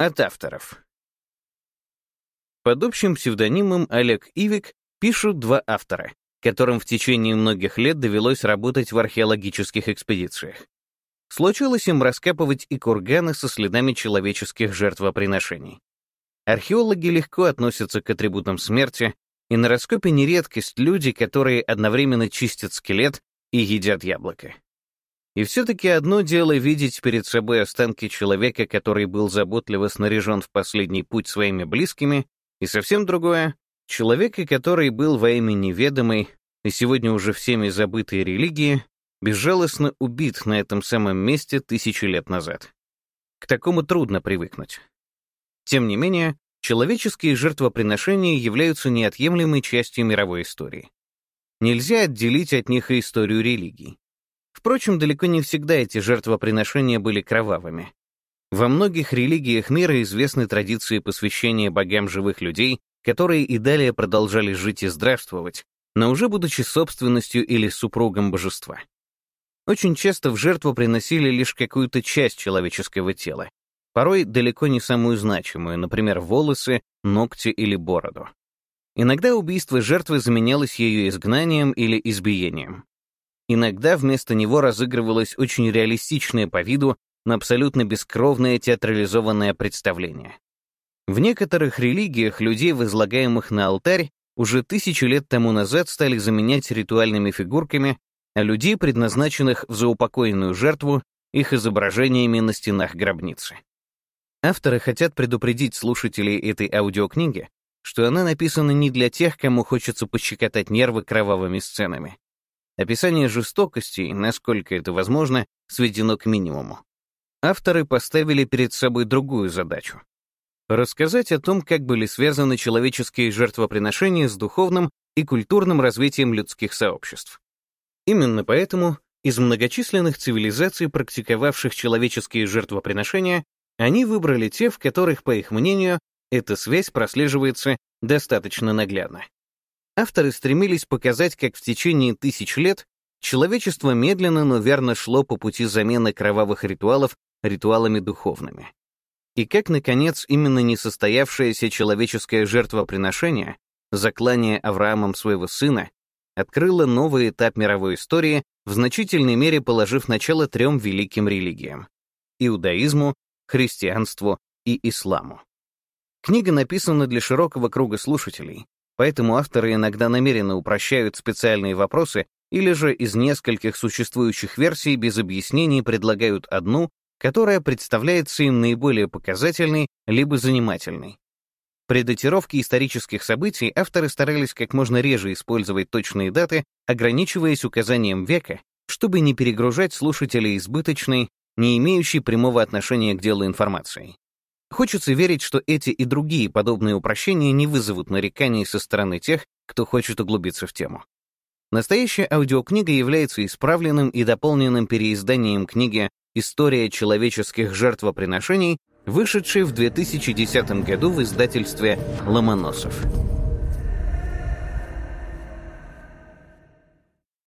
От авторов. Под общим псевдонимом Олег Ивик пишут два автора, которым в течение многих лет довелось работать в археологических экспедициях. Случилось им раскапывать и курганы со следами человеческих жертвоприношений. Археологи легко относятся к атрибутам смерти, и на раскопе не редкость люди, которые одновременно чистят скелет и едят яблоко. И все-таки одно дело видеть перед собой останки человека, который был заботливо снаряжен в последний путь своими близкими, и совсем другое — человека, который был во имя неведомой и сегодня уже всеми забытой религии, безжалостно убит на этом самом месте тысячи лет назад. К такому трудно привыкнуть. Тем не менее, человеческие жертвоприношения являются неотъемлемой частью мировой истории. Нельзя отделить от них и историю религий. Впрочем, далеко не всегда эти жертвоприношения были кровавыми. Во многих религиях мира известны традиции посвящения богам живых людей, которые и далее продолжали жить и здравствовать, но уже будучи собственностью или супругом божества. Очень часто в жертву приносили лишь какую-то часть человеческого тела, порой далеко не самую значимую, например, волосы, ногти или бороду. Иногда убийство жертвы заменялось ее изгнанием или избиением. Иногда вместо него разыгрывалось очень реалистичное по виду, но абсолютно бескровное театрализованное представление. В некоторых религиях людей, возлагаемых на алтарь, уже тысячи лет тому назад стали заменять ритуальными фигурками, а людей, предназначенных в заупокоенную жертву, их изображениями на стенах гробницы. Авторы хотят предупредить слушателей этой аудиокниги, что она написана не для тех, кому хочется пощекотать нервы кровавыми сценами. Описание жестокости, насколько это возможно, сведено к минимуму. Авторы поставили перед собой другую задачу — рассказать о том, как были связаны человеческие жертвоприношения с духовным и культурным развитием людских сообществ. Именно поэтому из многочисленных цивилизаций, практиковавших человеческие жертвоприношения, они выбрали те, в которых, по их мнению, эта связь прослеживается достаточно наглядно. Авторы стремились показать, как в течение тысяч лет человечество медленно, но верно шло по пути замены кровавых ритуалов ритуалами духовными. И как, наконец, именно несостоявшееся человеческое жертвоприношение, заклание Авраамом своего сына, открыла новый этап мировой истории, в значительной мере положив начало трем великим религиям — иудаизму, христианству и исламу. Книга написана для широкого круга слушателей, поэтому авторы иногда намеренно упрощают специальные вопросы или же из нескольких существующих версий без объяснений предлагают одну, которая представляется им наиболее показательной либо занимательной. При датировке исторических событий авторы старались как можно реже использовать точные даты, ограничиваясь указанием века, чтобы не перегружать слушателей избыточной, не имеющей прямого отношения к делу информацией. Хочется верить, что эти и другие подобные упрощения не вызовут нареканий со стороны тех, кто хочет углубиться в тему. Настоящая аудиокнига является исправленным и дополненным переизданием книги «История человеческих жертвоприношений» вышедший в 2010 году в издательстве «Ломоносов».